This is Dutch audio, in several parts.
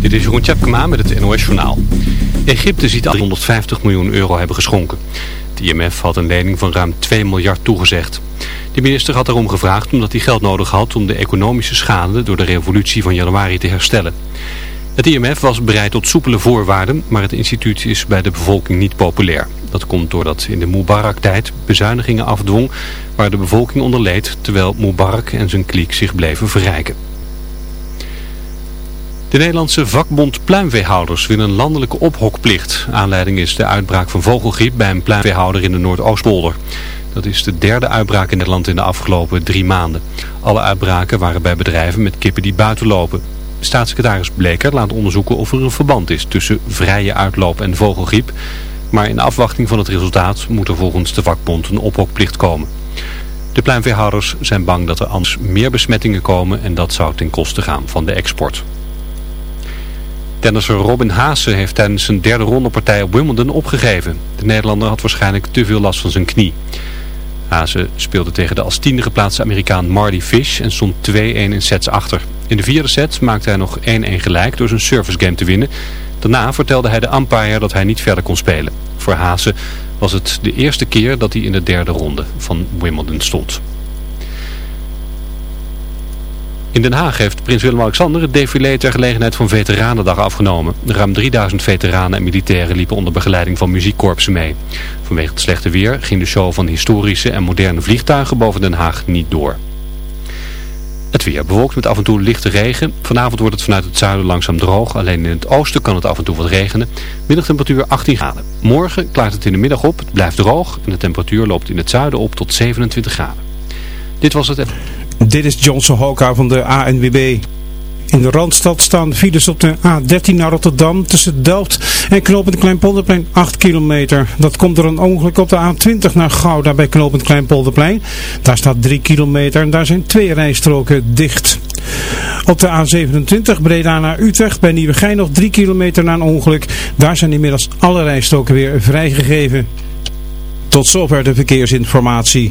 Dit is Jeroen Tjepkema met het NOS Journaal. Egypte ziet al 150 miljoen euro hebben geschonken. Het IMF had een lening van ruim 2 miljard toegezegd. De minister had daarom gevraagd omdat hij geld nodig had om de economische schade door de revolutie van januari te herstellen. Het IMF was bereid tot soepele voorwaarden, maar het instituut is bij de bevolking niet populair. Dat komt doordat in de Mubarak-tijd bezuinigingen afdwong waar de bevolking onder leed, terwijl Mubarak en zijn kliek zich bleven verrijken. De Nederlandse vakbond pluimveehouders wil een landelijke ophokplicht. Aanleiding is de uitbraak van vogelgriep bij een pluimveehouder in de Noordoostpolder. Dat is de derde uitbraak in Nederland in de afgelopen drie maanden. Alle uitbraken waren bij bedrijven met kippen die buiten lopen. Staatssecretaris Bleker laat onderzoeken of er een verband is tussen vrije uitloop en vogelgriep. Maar in afwachting van het resultaat moet er volgens de vakbond een ophokplicht komen. De pluimveehouders zijn bang dat er anders meer besmettingen komen en dat zou ten koste gaan van de export. Tennisser Robin Haase heeft tijdens zijn derde rondepartij op Wimbledon opgegeven. De Nederlander had waarschijnlijk te veel last van zijn knie. Haase speelde tegen de als tiende geplaatste Amerikaan Marty Fish en stond 2-1 in sets achter. In de vierde set maakte hij nog 1-1 gelijk door zijn service game te winnen. Daarna vertelde hij de umpire dat hij niet verder kon spelen. Voor Haase was het de eerste keer dat hij in de derde ronde van Wimbledon stond. In Den Haag heeft prins Willem-Alexander het défilé ter gelegenheid van Veteranendag afgenomen. Ruim 3000 veteranen en militairen liepen onder begeleiding van muziekkorpsen mee. Vanwege het slechte weer ging de show van historische en moderne vliegtuigen boven Den Haag niet door. Het weer bewolkt met af en toe lichte regen. Vanavond wordt het vanuit het zuiden langzaam droog. Alleen in het oosten kan het af en toe wat regenen. Middagtemperatuur 18 graden. Morgen klaart het in de middag op. Het blijft droog en de temperatuur loopt in het zuiden op tot 27 graden. Dit was het. Dit is Johnson Hoka van de ANWB. In de Randstad staan files op de A13 naar Rotterdam tussen Delft en Knopend Kleinpolderplein 8 kilometer. Dat komt door een ongeluk op de A20 naar Gouda bij Knopend Kleinpolderplein. Daar staat 3 kilometer en daar zijn twee rijstroken dicht. Op de A27 Breda naar Utrecht bij Nieuwegein nog 3 kilometer na een ongeluk. Daar zijn inmiddels alle rijstroken weer vrijgegeven. Tot zover de verkeersinformatie.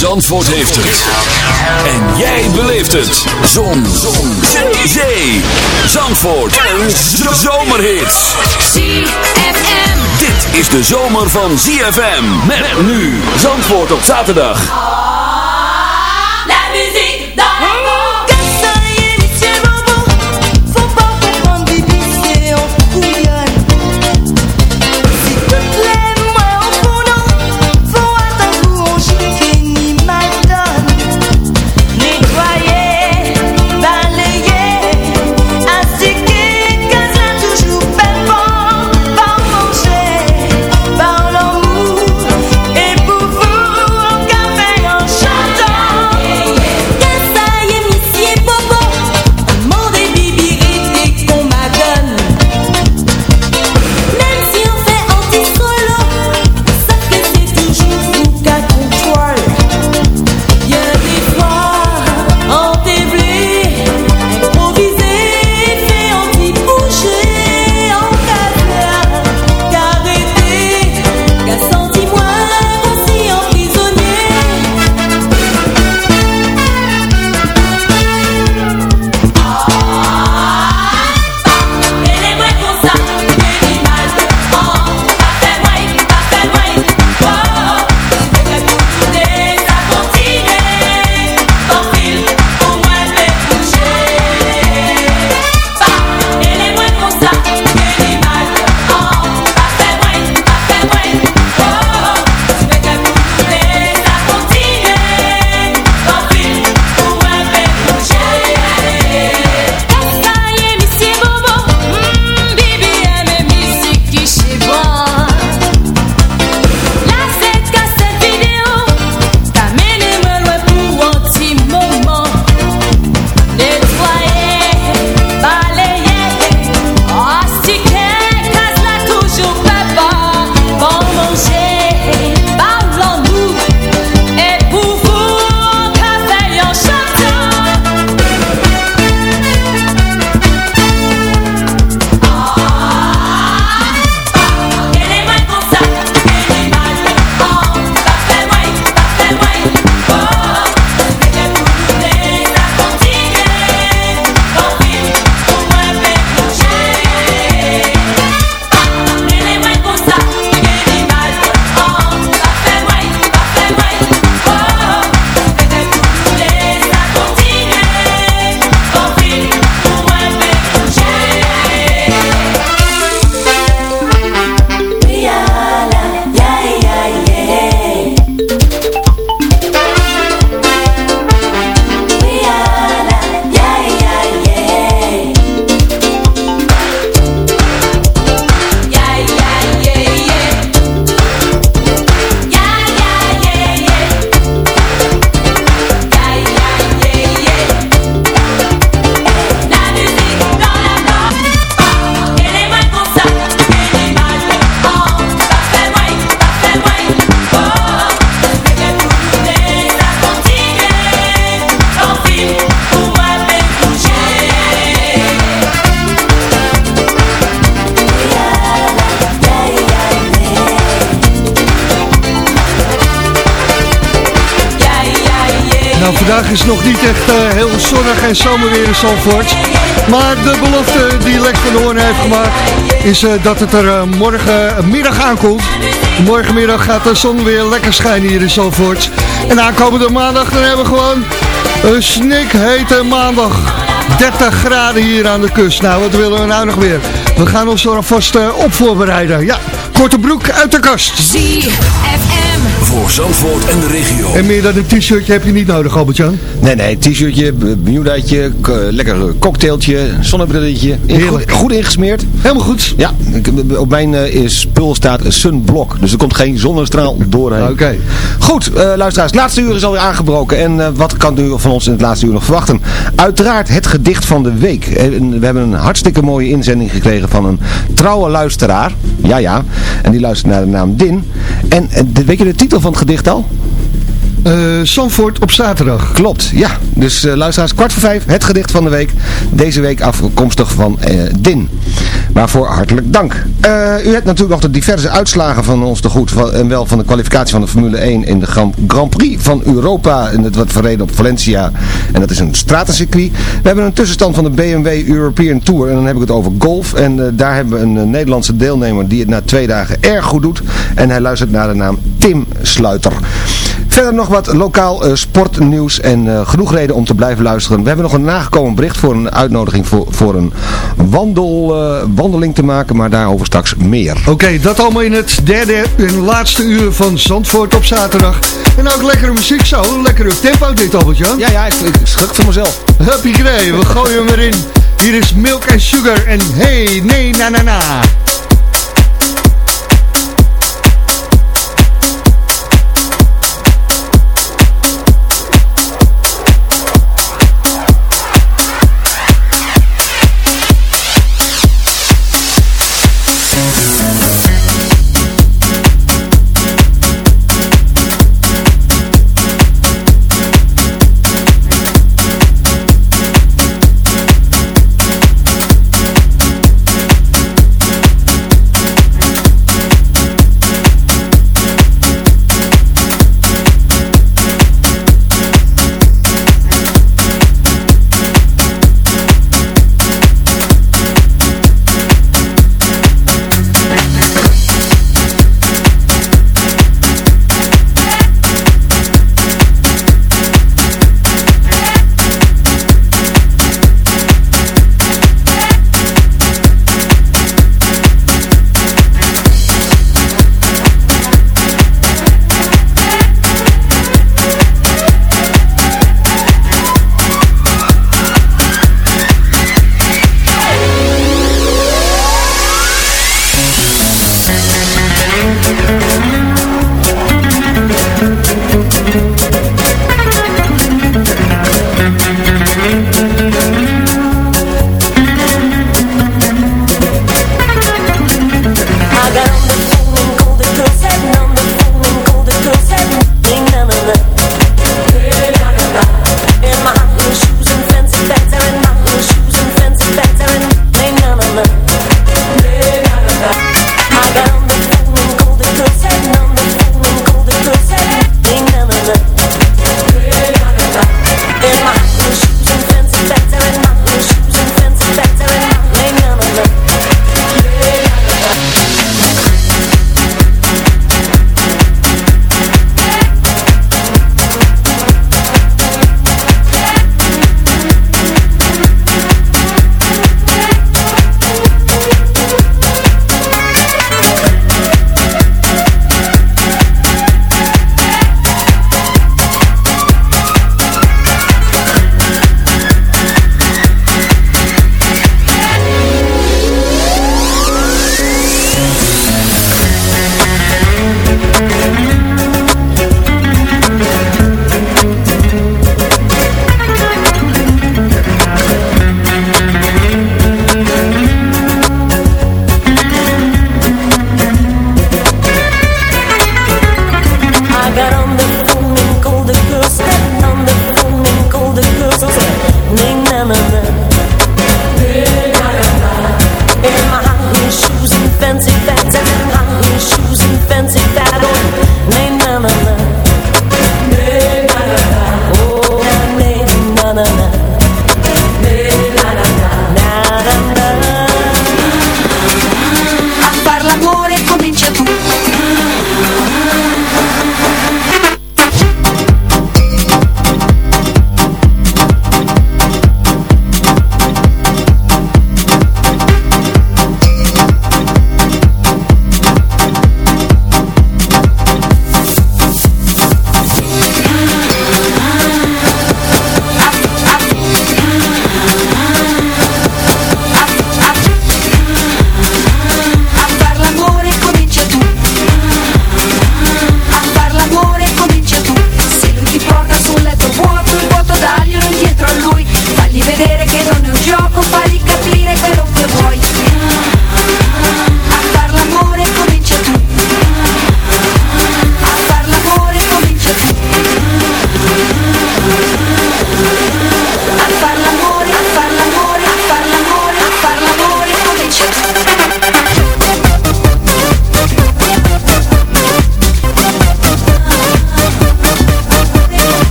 Zandvoort heeft het. En jij beleeft het. Zon. Zon. Zee. Zandvoort. En zomerhits. ZFM. Dit is de zomer van ZFM. Met nu Zandvoort op zaterdag. Nou, vandaag is nog niet echt uh, heel zonnig en zomerweer in Zandvoort. Maar de belofte die Lex van heeft gemaakt is uh, dat het er uh, morgenmiddag aankomt. Morgenmiddag gaat de zon weer lekker schijnen hier in Zandvoort. En aankomende maandag dan hebben we gewoon een snikhete maandag. 30 graden hier aan de kust. Nou, wat willen we nou nog weer? We gaan ons er alvast op voorbereiden. Ja, korte broek uit de kast. ZFM. Voor Zandvoort en de regio. En meer dan een t-shirtje heb je niet nodig, Albert-Jan? Nee, nee, t-shirtje, bermudaatje, lekker cocktailtje, zonnebrilletje. Goed, goed, ingesmeerd. Helemaal goed. Ja, op mijn uh, spul staat sunblock, dus er komt geen zonnestraal doorheen. Oké. Okay. Goed, uh, luisteraars, het laatste uur is alweer aangebroken. En uh, wat kan u van ons in het laatste uur nog verwachten? Uiteraard het gedicht van de week. We hebben een hartstikke mooie inzending gekregen van een trouwe luisteraar. Ja, ja. En die luistert naar de naam Din. En weet je de titel van het gedicht al? Uh, Zandvoort op zaterdag. Klopt, ja. Dus uh, luisteraars, kwart voor vijf, het gedicht van de week. Deze week afkomstig van uh, Din. Waarvoor hartelijk dank. u hebt natuurlijk nog de diverse uitslagen van ons te goed. Van, en wel van de kwalificatie van de Formule 1 in de Grand, Grand Prix van Europa. En dat wordt verreden op Valencia. En dat is een stratencircuit. We hebben een tussenstand van de BMW European Tour. En dan heb ik het over golf. En daar hebben we een Nederlandse deelnemer die het na twee dagen erg goed doet. En hij luistert naar de naam Tim Sluiter. Verder nog wat lokaal uh, sportnieuws en uh, genoeg reden om te blijven luisteren. We hebben nog een nagekomen bericht voor een uitnodiging voor, voor een wandel, uh, wandeling te maken, maar daarover straks meer. Oké, okay, dat allemaal in het derde en laatste uur van Zandvoort op zaterdag. En ook lekkere muziek zo, lekkere tempo dit Albert-Jan. Ja, ja, ik, ik schrik voor mezelf. Huppie we gooien hem erin. Hier is Milk and Sugar en hey, nee, na na na.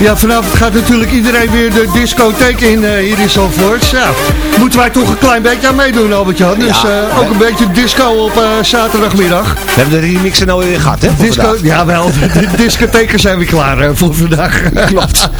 Ja, vanavond gaat natuurlijk iedereen weer de discotheek in eh, hier in Zandvoort. Ja, moeten wij toch een klein beetje aan meedoen, Albert-Jan. Dus Ja, eh, ook een beetje disco op eh, zaterdagmiddag. We hebben de remix er nou weer gehad, hè? Disco, jawel, de discotheken zijn weer klaar voor vandaag. Klopt.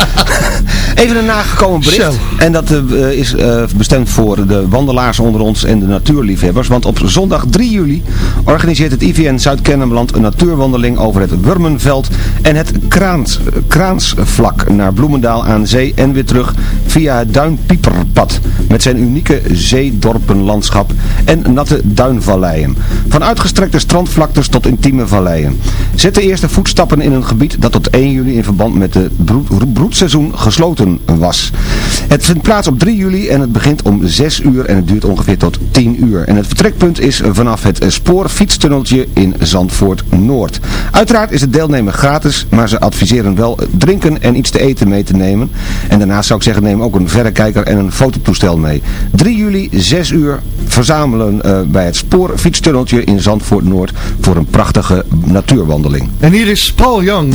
Even een nagekomen bericht. Zo. En dat is bestemd voor de wandelaars onder ons en de natuurliefhebbers. Want op zondag 3 juli organiseert het IVN Zuid-Kennemerland een natuurwandeling over het Wurmenveld en het Kraans, Kraansvlak naar Bloemendaal aan zee en weer terug via het Duinpieperpad. Met zijn unieke zeedorpenlandschap en natte duinvalleien. Van uitgestrekte strandvlaktes tot intieme valleien. Zet de eerste voetstappen in een gebied dat tot 1 juli in verband met het broed, broedseizoen gesloten was. Het vindt plaats op 3 juli en het begint om 6 uur en het duurt ongeveer tot 10 uur. En het vertrekpunt is vanaf het spoorfietstunneltje in Zandvoort Noord. Uiteraard is het deelnemen gratis, maar ze adviseren wel drinken en iets te eten mee te nemen. En daarnaast zou ik zeggen neem ook een verrekijker en een fototoestel mee. 3 juli 6 uur verzamelen eh, bij het spoorfietstunneltje in Zandvoort Noord voor een prachtige natuurwandeling. En hier is Paul Young.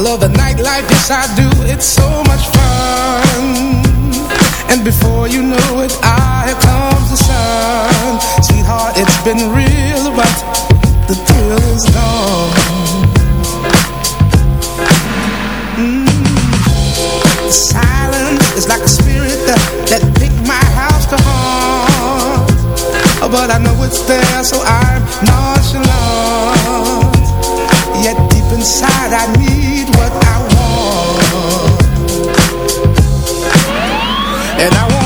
love the nightlife, yes I do, it's so much fun. And before you know it, ah, here comes the sun. Sweetheart, it's been real, but the thrill is gone. Mm. The silence is like a spirit that, that picked my house to haunt. But I know it's there, so I'm nonchalant. Yet deep inside I need And I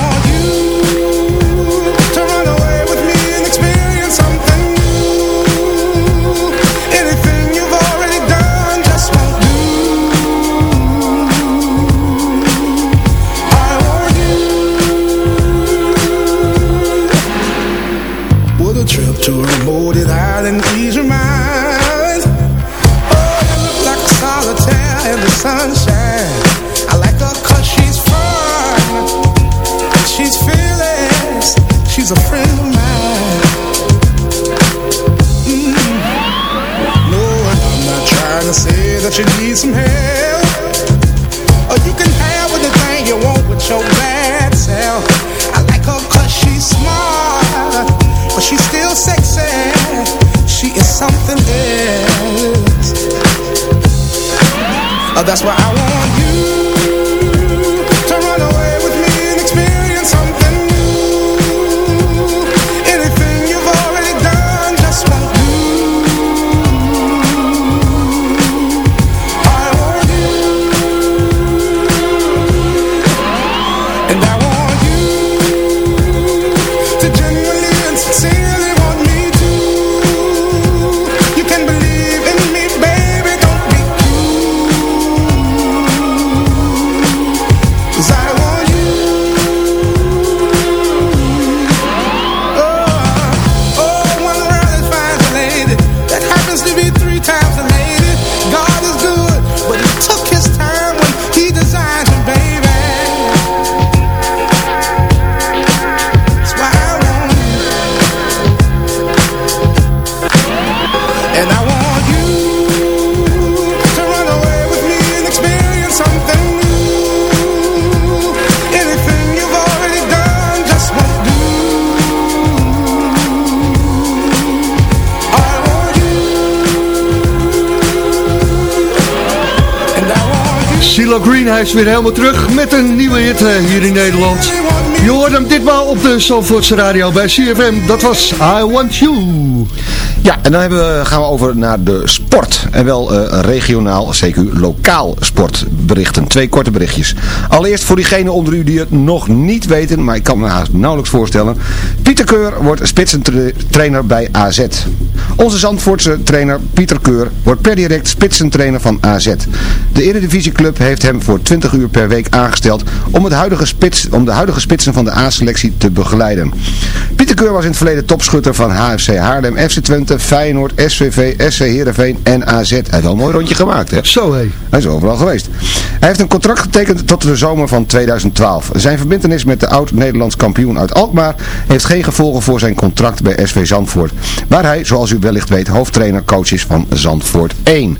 need some help. Or you can have anything you want with your bad self. I like her cause she's smart But she's still sexy. She is something else. Uh, That's why I want is weer helemaal terug met een nieuwe hit eh, hier in Nederland. Je hoort hem ditmaal op de Zandvoortse radio bij CFM. Dat was I Want You. Ja, en dan we, gaan we over naar de sport. En wel eh, regionaal, CQ, lokaal sportberichten. Twee korte berichtjes. Allereerst voor diegenen onder u die het nog niet weten, maar ik kan me haast nauwelijks voorstellen. Pieter Keur wordt spitsentrainer bij AZ. Onze Zandvoortse trainer Pieter Keur wordt per direct spitsentrainer van AZ. De Eredivisieclub heeft hem voor 20 uur per week aangesteld om, het huidige spits, om de huidige spitsen van de A-selectie te begeleiden. Pieter Keur was in het verleden topschutter van HFC Haarlem, FC Twente, Feyenoord, SVV, SC Heerenveen en AZ. Hij heeft wel een mooi rondje gemaakt, hè? Zo, hé. Hij is overal geweest. Hij heeft een contract getekend tot de zomer van 2012. Zijn verbintenis met de oud-Nederlands kampioen uit Alkmaar heeft geen gevolgen voor zijn contract bij SV Zandvoort. Waar hij, zoals u wellicht weet, hoofdtrainer coach is van Zandvoort 1.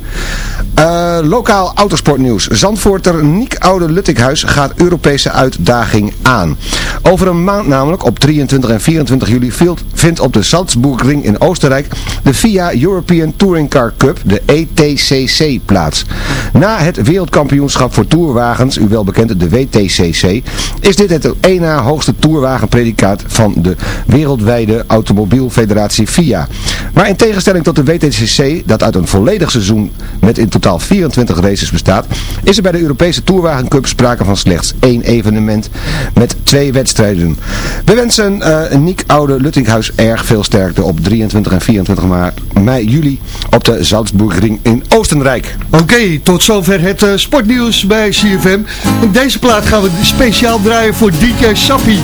Eh, lokaal autosportnieuws. Zandvoorter Niek Oude Luttikhuis gaat Europese uitdaging aan. Over een maand namelijk, op 23 en 24 juli, vindt op de Salzburgring in Oostenrijk de FIA European Touring Car Cup, de ETCC, plaats. Na het wereldkampioenschap voor toerwagens, u wel bekend de WTCC, is dit het één na hoogste toerwagenpredicaat van de wereldwijde automobielfederatie FIA. Maar in tegenstelling tot de WTCC, dat uit een volledig seizoen met in totaal 24 races bestaat, is er bij de Europese Tourwagen Cup sprake van slechts één evenement met twee wedstrijden. We wensen eh Niek Oude Luttinghuis erg veel sterkte op 23 en 24 maart, mei, juli op de Salzburgring in Oostenrijk. Oké, tot zover het eh, sportnieuws bij CFM. In deze plaat gaan we speciaal draaien voor DJ Sappie.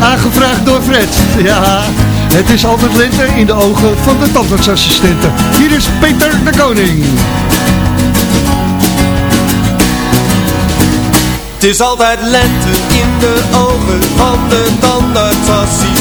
Aangevraagd door Fred. Ja, het is altijd lente in de ogen van de tandartsassistenten. Hier is Peter de Koning. Het is altijd lente in de ogen van de tandartsassistent.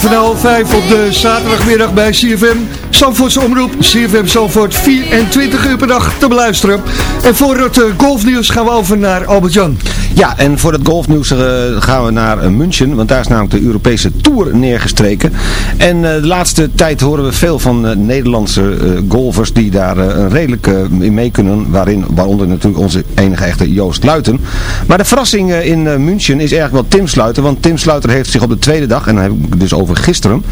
van half 5 op de zaterdagmiddag bij CFM. Zandvoortse Omroep, CFM Zandvoort, 24 uur per dag te beluisteren. En voor het eh, golfnieuws gaan we over naar Albert-Jan. Ja, en voor het golfnieuws eh, gaan we naar eh, München, want daar is namelijk de Europese Tour neergestreken. En de laatste tijd horen we veel van Nederlandse golfers die daar redelijk in mee kunnen, waarin, waaronder natuurlijk onze enige echte Joost Luiten. Maar de verrassing in München is eigenlijk wel Tim Sluiter, want Tim Sluiter heeft zich op de tweede dag, en dan heb ik dus over gisteren,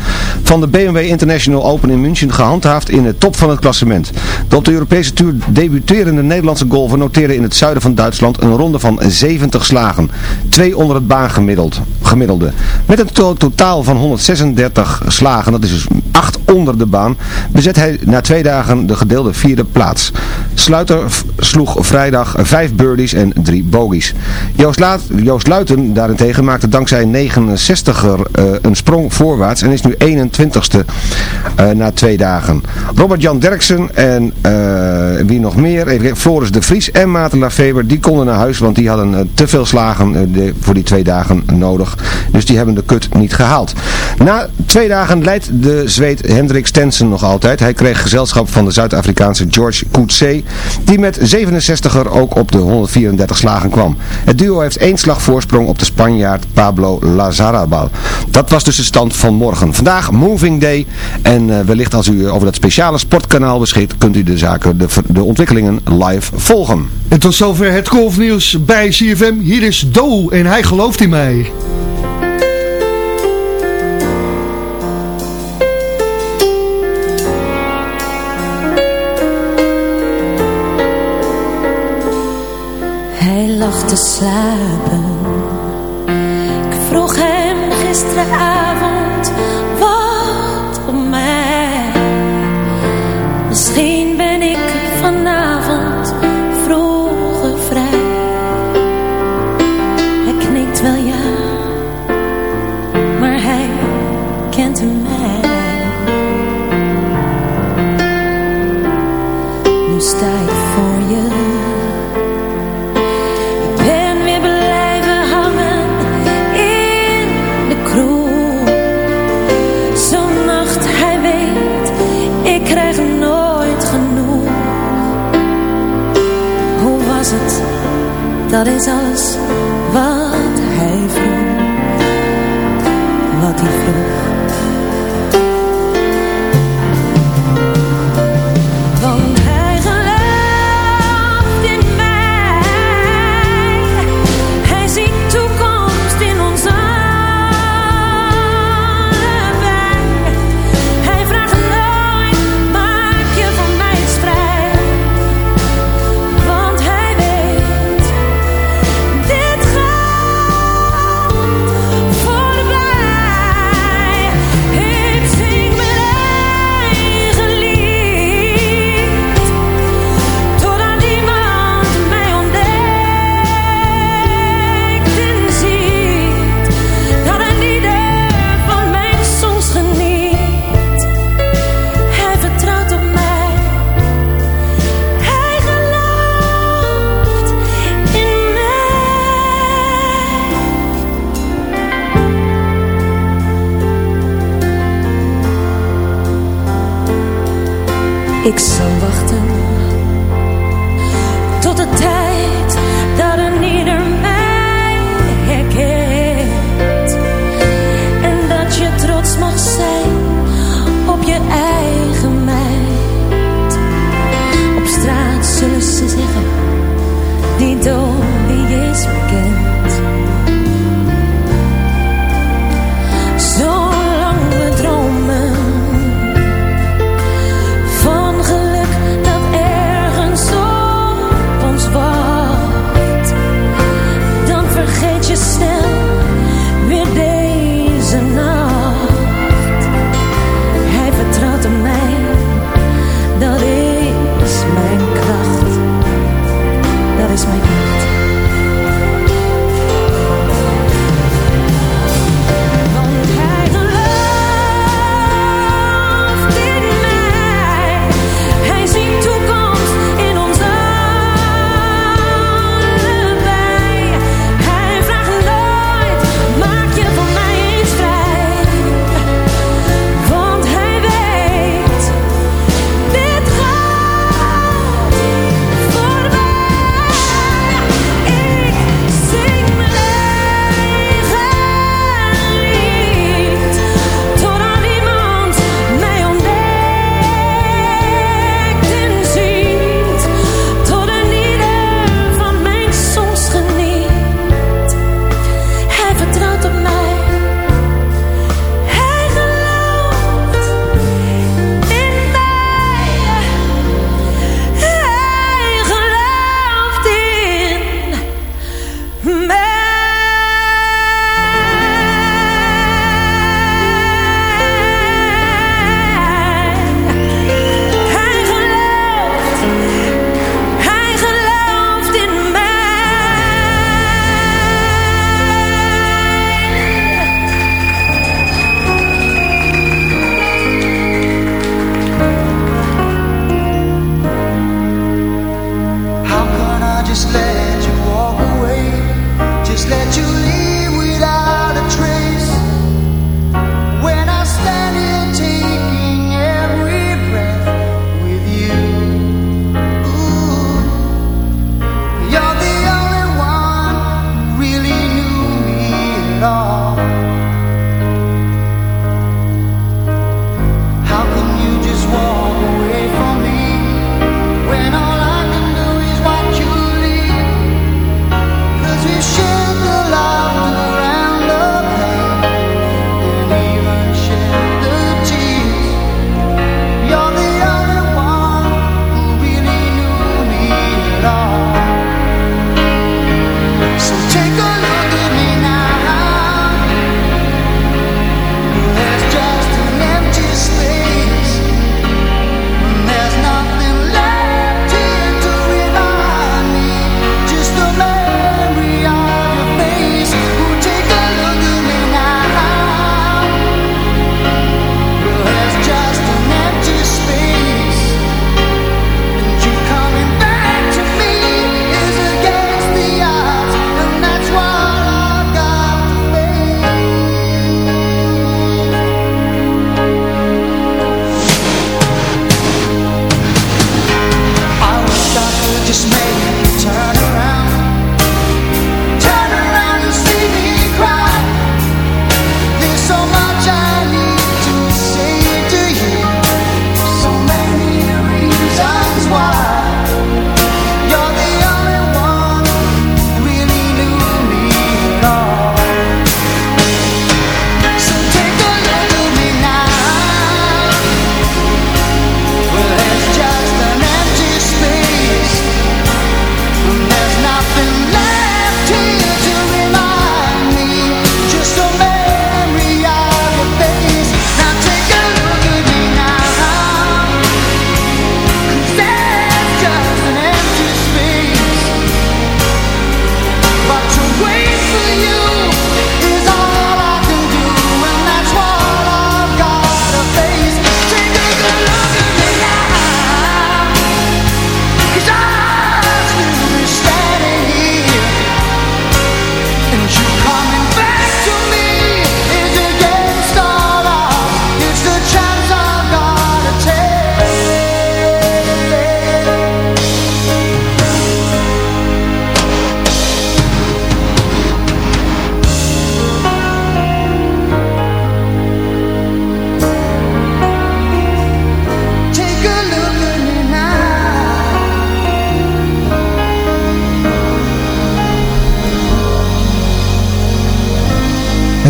van de BMW International Open in München gehandhaafd in de top van het klassement. De op de Europese Tour debuterende Nederlandse golfer noteerde in het zuiden van Duitsland een ronde van 70 slagen. Twee onder het baangemiddelde. Met een to totaal van 136 slagen, dat is dus 8 onder de baan, bezet hij na twee dagen de gedeelde vierde plaats. Sluiter sloeg vrijdag 5 birdies en 3 bogies. Joost, Laat, Joost Luiten daarentegen maakte dankzij een 69er uh, een sprong voorwaarts en is nu 21ste uh, na twee dagen. Robert-Jan Derksen en uh, wie nog meer, Floris de Vries en Maarten Lafeber, die konden naar huis, want die hadden te veel slagen voor die twee dagen nodig. Dus die hebben de kut niet gehaald. Na twee dagen leidt de Zweed Hendrik Stensen nog altijd. Hij kreeg gezelschap van de Zuid-Afrikaanse George Coetzee, die met 67er ook op de 134 slagen kwam. Het duo heeft één slag voorsprong op de Spanjaard Pablo Lazarabal. Dat was dus de stand van morgen. Vandaag Moving Day en uh, wellicht als u over dat speciale sportkanaal beschikt, kunt u de zaken, de, de ontwikkelingen live volgen. En tot zover het golfnieuws bij CFM. Hier is Do en hij gelooft in mij. Lag te slapen. Dat is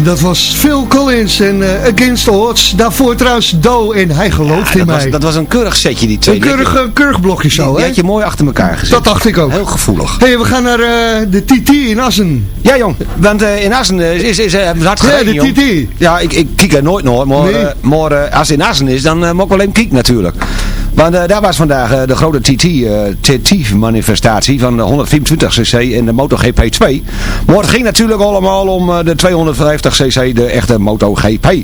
dat was Phil Collins en eh, Against the Odds. Daarvoor trouwens Do en hij gelooft in dat, mij. was, dat was een keurig setje, die twee. een keurig, keurig blokje zo, hè? had je mooi achter elkaar gezet. Dat dacht ik ook. Heel gevoelig. hey, we gaan naar eh, de TT in Assen. Ja, jong. Want eh, in Assen is, is, is hard Ja, gereden, de jong. TT. Ja, ik, ik kijk er nooit naar. Maar, Nee. maar als het in Assen is, dan moet ik wel even kijken natuurlijk. Want eh, daar was vandaag eh, de grote TT-manifestatie van de 124cc en de MotoGP 2. Maar het ging natuurlijk allemaal om eh, de 250cc, de echte MotoGP.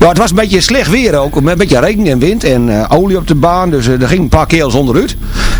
Ja, het was een beetje slecht weer ook, met een beetje regen en wind en eh, olie op de baan. Dus eh, er ging een paar keer onderuit.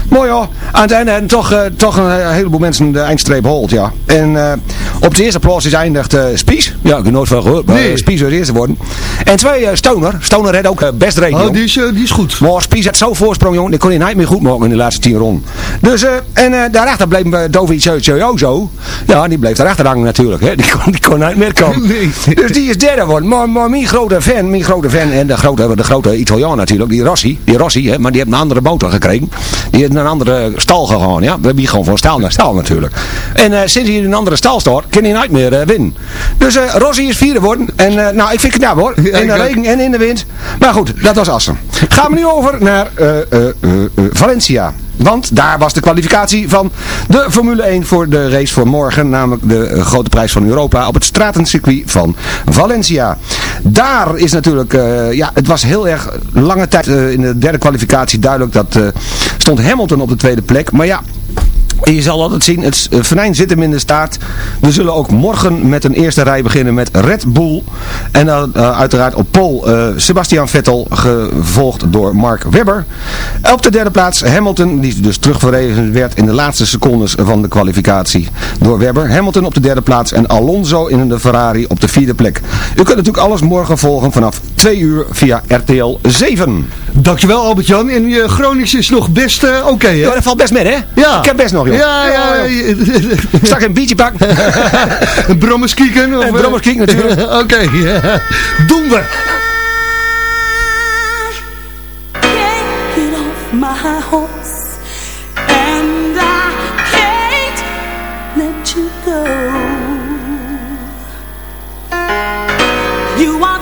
Maar ja, aan het einde en toch, eh, toch een heleboel mensen de eindstreep holt, ja. En op de eerste plaats is eindigd Spies. Ja, ik heb nooit van gehoord, maar Nee. Spies was eerste worden. En twee Stoner. Stoner had ook best regen, Oh, jong. die is, die is goed. Maar Spies had zo voorsprong, jongen. Die kon hij niet meer goed maken in de laatste tien ronden. Dus, en daarachter bleef uh, Dovi Choyozo. Ja, die bleef daarachter hangen natuurlijk. Hè. Die, kon, die kon niet meer komen. Nee. Dus die is derde geworden. Maar, maar mijn grote fan, mijn grote fan, en de grote, de grote Italiaan natuurlijk, die Rossi. Die Rossi, hè, maar die heeft een andere motor gekregen. Die heeft een andere stal gegaan, ja. We hebben hier gewoon van stal naar stal natuurlijk. En eh, sinds hij in een andere stal staat, kan hij nooit meer eh, winnen. Dus eh, Rossi is vierde geworden. En nou, ik vind het knap hoor. In de regen en in de wind. Maar goed, dat was Assen. Gaan we nu over naar Valencia. Want daar was de kwalificatie van de Formule 1 voor de race voor morgen. Namelijk de eh, grote prijs van Europa op het stratencircuit van Valencia. Daar is natuurlijk, eh, ja, het was heel erg lange tijd eh, in de derde kwalificatie duidelijk dat stond Hamilton op de tweede plek. Maar ja, en je zal altijd zien, het eh, venijn zit hem in de staart. We zullen ook morgen met een eerste rij beginnen met Red Bull. En dan eh, uiteraard op pol eh, Sebastian Vettel, gevolgd door Mark Webber. Op de derde plaats Hamilton, die dus terugverrezen werd in de laatste secondes van de kwalificatie door Webber. Hamilton op de derde plaats en Alonso in de Ferrari op de vierde plek. U kunt natuurlijk alles morgen volgen vanaf 2 uur via RTL 7. Dankjewel Albert-Jan. En je Gronings is nog best oké? Ja, dat valt best mee, hè? Ja. Ik heb best nog, joh. Ja, ja. Straks een biertje pak. Een brommers kieken? of, Een eh? brommers kieken, natuurlijk. Oké, ja. doen we. My horse, and I can't let you go. You are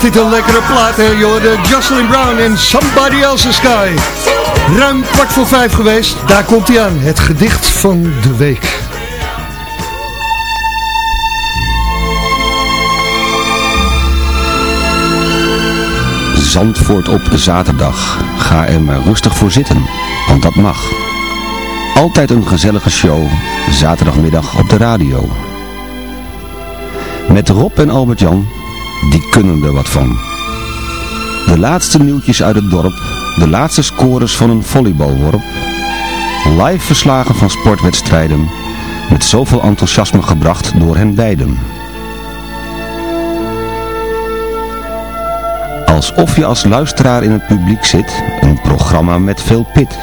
Dit een lekkere plaat, hè. De Jocelyn Brown en Somebody Else's Sky. Ruim kwart voor vijf geweest. Daar komt hij aan. Het gedicht van de week. Zandvoort op zaterdag. Ga er maar rustig voor zitten, want dat mag. Altijd een gezellige show, zaterdagmiddag op de radio. Met Rob en Albert-Jan, die kunnen er wat van. De laatste nieuwtjes uit het dorp, de laatste scores van een volleybalworp. Live verslagen van sportwedstrijden, met zoveel enthousiasme gebracht door hen beiden. Alsof je als luisteraar in het publiek zit, een programma met veel pit.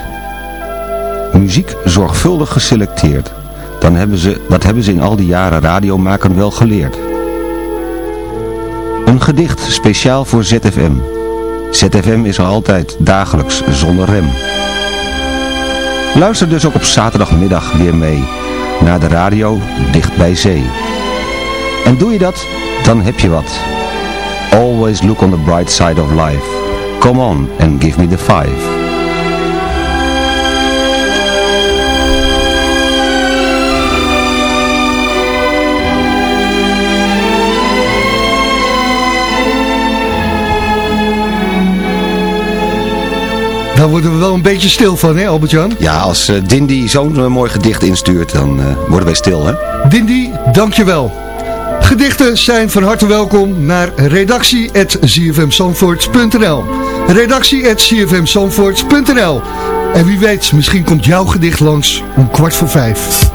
Muziek zorgvuldig geselecteerd, dan hebben ze, dat hebben ze in al die jaren radiomaken wel geleerd. Een gedicht speciaal voor ZFM. ZFM is altijd, dagelijks, zonder rem. Luister dus ook op zaterdagmiddag weer mee, naar de radio dicht bij zee. En doe je dat, dan heb je wat. Always look on the bright side of life. Come on and give me the five. Daar worden we wel een beetje stil van, hè Albert-Jan? Ja, als uh, Dindy zo'n uh, mooi gedicht instuurt, dan uh, worden wij stil, hè? Dindy, dankjewel. Gedichten zijn van harte welkom naar redactie.zfmzandvoort.nl redactie.zfmzandvoort.nl En wie weet, misschien komt jouw gedicht langs om kwart voor vijf.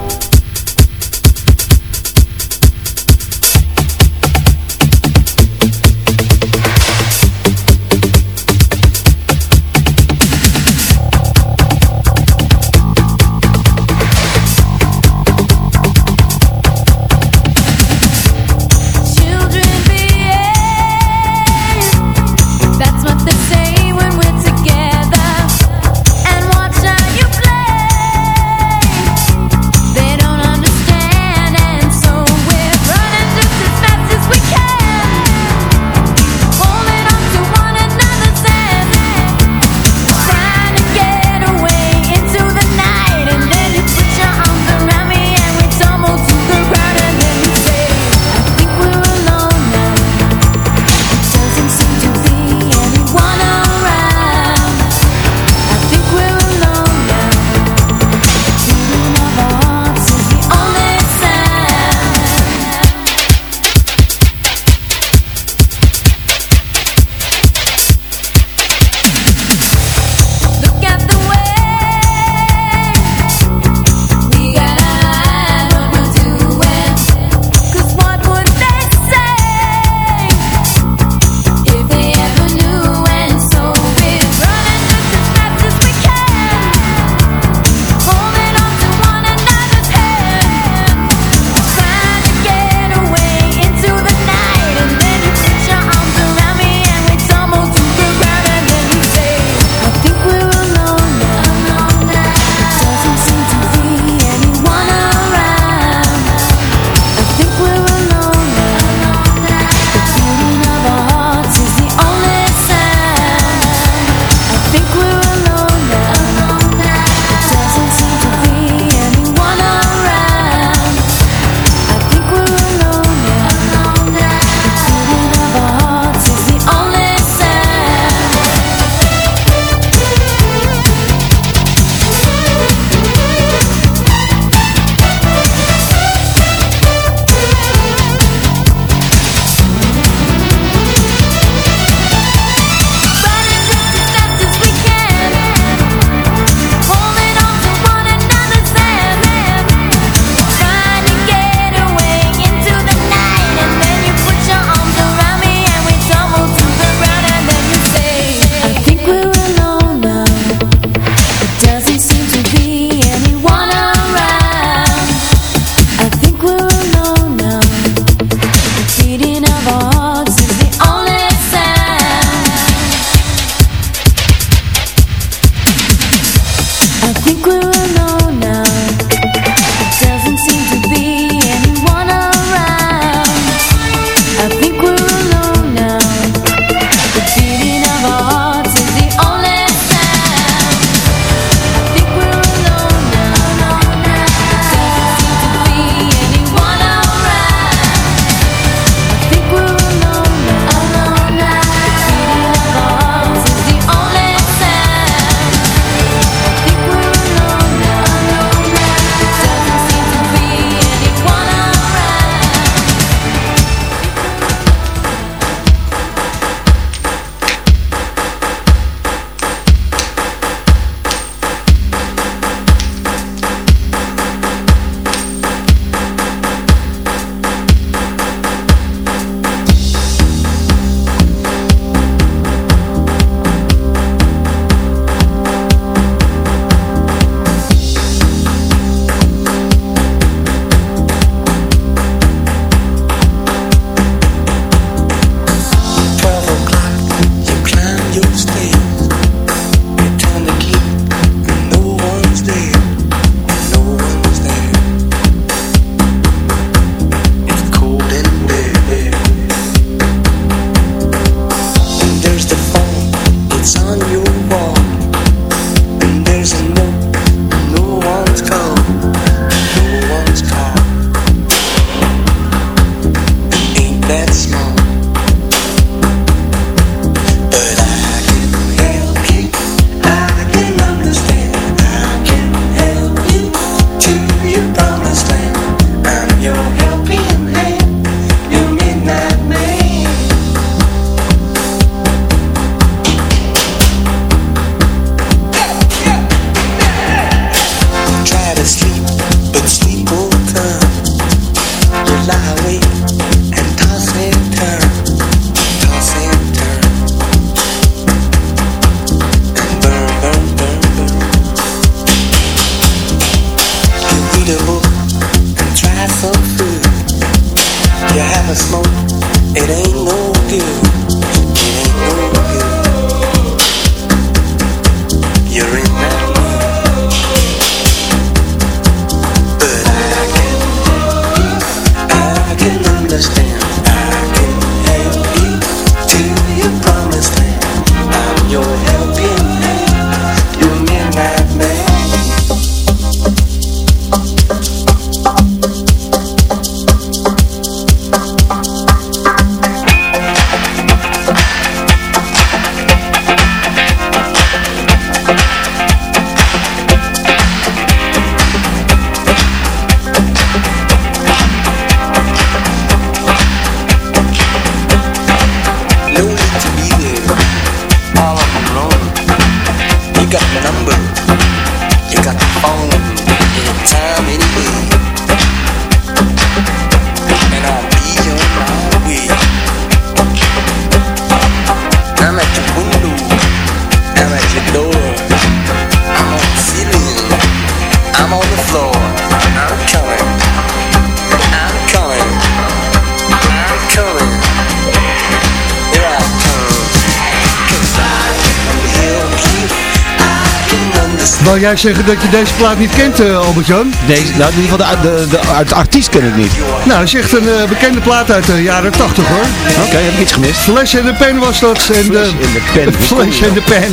Wou jij zeggen dat je deze plaat niet kent, eh, Albert-Jan? Deze, nou, in ieder geval de, de, de, artiest ken ik niet. Nou, dat is echt een eh, bekende plaat uit de jaren 80 hoor. Oké, heb ik iets gemist? Flash in de pen was dat. En de, in de pen. Flash in de pen.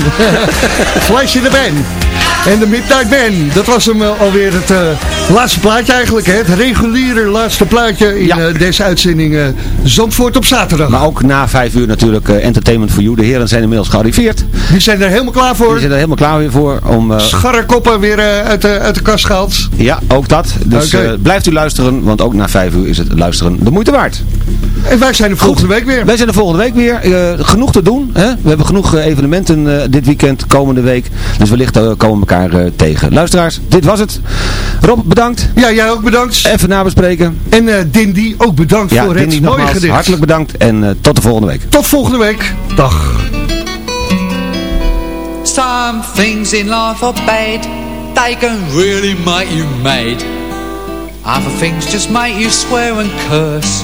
Flash in de pen. En de Midnight Man, dat was hem eh, alweer het eh, laatste plaatje eigenlijk. Hè? Het reguliere laatste plaatje in eh, deze uitzending Zandvoort op zaterdag. Maar ook na vijf uur natuurlijk Entertainment for You. De heren zijn inmiddels gearriveerd. Die zijn er helemaal klaar voor. Die zijn er helemaal klaar weer voor. Om, eh, Scharrekoppen weer uit, de, uit de kast gehaald. ja, ook dat. Dus blijft u luisteren, want ook na vijf uur is het luisteren de moeite waard. En wij zijn er volgende week weer. Wij zijn er volgende week weer. Eh, genoeg te doen. Hè? We hebben genoeg eh, evenementen eh, dit weekend, komende week. Dus wellicht komen we elkaar eh, tegen. Luisteraars, dit was het. Rob, bedankt. Ja, jij ook bedankt. Even nabespreken. En eh Dindy ook bedankt Ja, voor Dindy, het mooie gedicht. hartelijk bedankt en eh, tot de volgende week. Tot volgende week. Dag. Some things in life are bad, they can really make you mad. Other things just make you swear and curse.